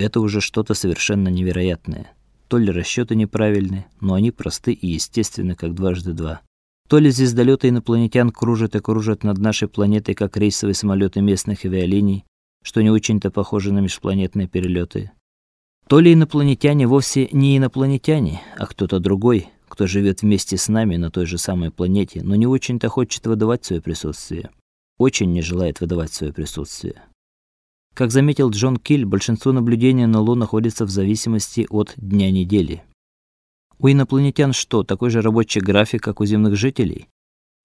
Это уже что-то совершенно невероятное. То ли расчеты неправильны, но они просты и естественны, как дважды два. То ли звездолеты инопланетян кружат и кружат над нашей планетой, как рейсовые самолеты местных авиалиний, что не очень-то похоже на межпланетные перелеты. То ли инопланетяне вовсе не инопланетяне, а кто-то другой, кто живет вместе с нами на той же самой планете, но не очень-то хочет выдавать свое присутствие. Очень не желает выдавать свое присутствие. Как заметил Джон Киль, большинство наблюдений на Луне находится в зависимости от дня недели. У инопланетян что, такой же рабочий график, как у земных жителей?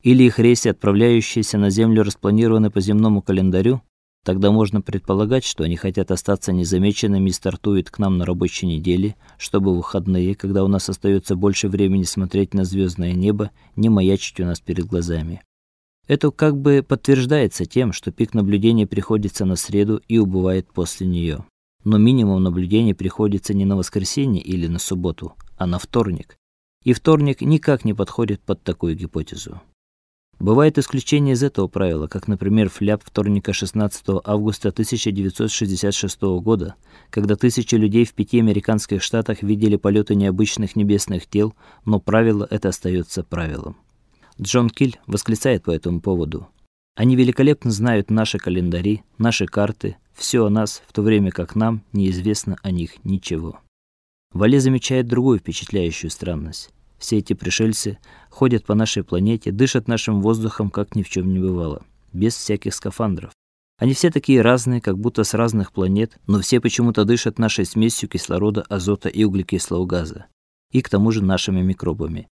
Или их рейсы, отправляющиеся на Землю, распланированы по земному календарю? Тогда можно предполагать, что они хотят остаться незамеченными и стартуют к нам на рабочей неделе, чтобы выходные, когда у нас остается больше времени смотреть на звездное небо, не маячить у нас перед глазами. Это как бы подтверждается тем, что пик наблюдений приходится на среду и убывает после нее. Но минимум наблюдений приходится не на воскресенье или на субботу, а на вторник. И вторник никак не подходит под такую гипотезу. Бывает исключение из этого правила, как, например, фляп вторника 16 августа 1966 года, когда тысячи людей в пяти американских штатах видели полеты необычных небесных тел, но правило это остается правилом. Джон Киль восклицает по этому поводу: "Они великолепно знают наши календари, наши карты, все о нас, в то время как нам неизвестно о них ничего". Вале замечает другую впечатляющую странность. Все эти пришельцы ходят по нашей планете, дышат нашим воздухом, как ни в чем не бывало, без всяких скафандров. Они все такие разные, как будто с разных планет, но все почему-то дышат нашей смесью кислорода, азота и углекислого газа, и к тому же нашими микробами.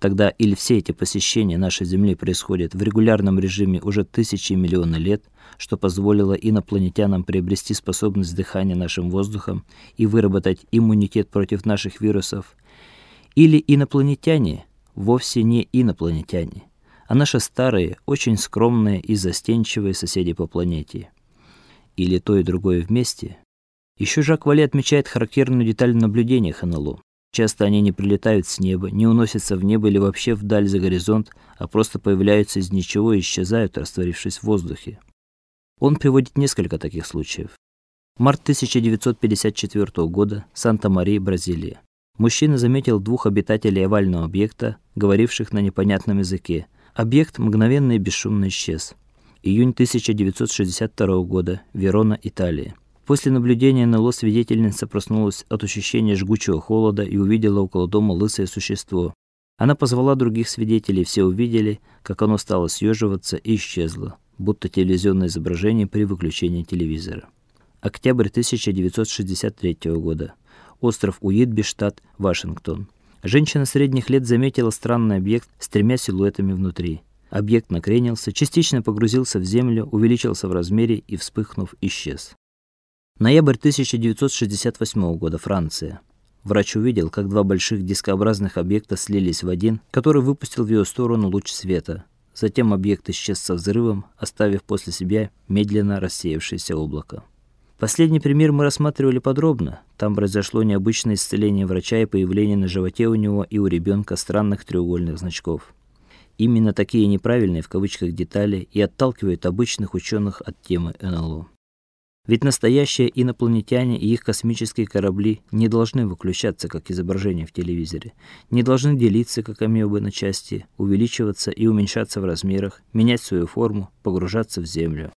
Тогда или все эти посещения нашей Земли происходят в регулярном режиме уже тысячи и миллионы лет, что позволило инопланетянам приобрести способность дыхания нашим воздухом и выработать иммунитет против наших вирусов, или инопланетяне вовсе не инопланетяне, а наши старые, очень скромные и застенчивые соседи по планете. Или то и другое вместе. Еще Жак Вале отмечает характерную деталь наблюдения НЛО. Часто они не прилетают с неба, не уносятся в небо или вообще вдаль за горизонт, а просто появляются из ничего и исчезают, растворившись в воздухе. Он приводит несколько таких случаев. Март 1954 года, Санта-Мария, Бразилия. Мужчина заметил двух обитателей овального объекта, говоривших на непонятном языке. Объект мгновенно и бесшумно исчез. Июнь 1962 года, Верона, Италия. После наблюдения НЛО свидетельница проснулась от ощущения жгучего холода и увидела около дома лысое существо. Она позвала других свидетелей, все увидели, как оно стало съеживаться и исчезло, будто телевизионное изображение при выключении телевизора. Октябрь 1963 года. Остров Уитби, штат Вашингтон. Женщина средних лет заметила странный объект с тремя силуэтами внутри. Объект накренился, частично погрузился в землю, увеличился в размере и, вспыхнув, исчез. Ноябрь 1968 года, Франция. Врач увидел, как два больших дискообразных объекта слились в один, который выпустил в ее сторону луч света. Затем объект исчез со взрывом, оставив после себя медленно рассеявшееся облако. Последний пример мы рассматривали подробно. Там произошло необычное исцеление врача и появление на животе у него и у ребенка странных треугольных значков. Именно такие неправильные в кавычках детали и отталкивают обычных ученых от темы НЛО. Ведь настоящие инопланетяне и их космические корабли не должны выключаться, как изображение в телевизоре, не должны делиться, как амебы, на части, увеличиваться и уменьшаться в размерах, менять свою форму, погружаться в землю.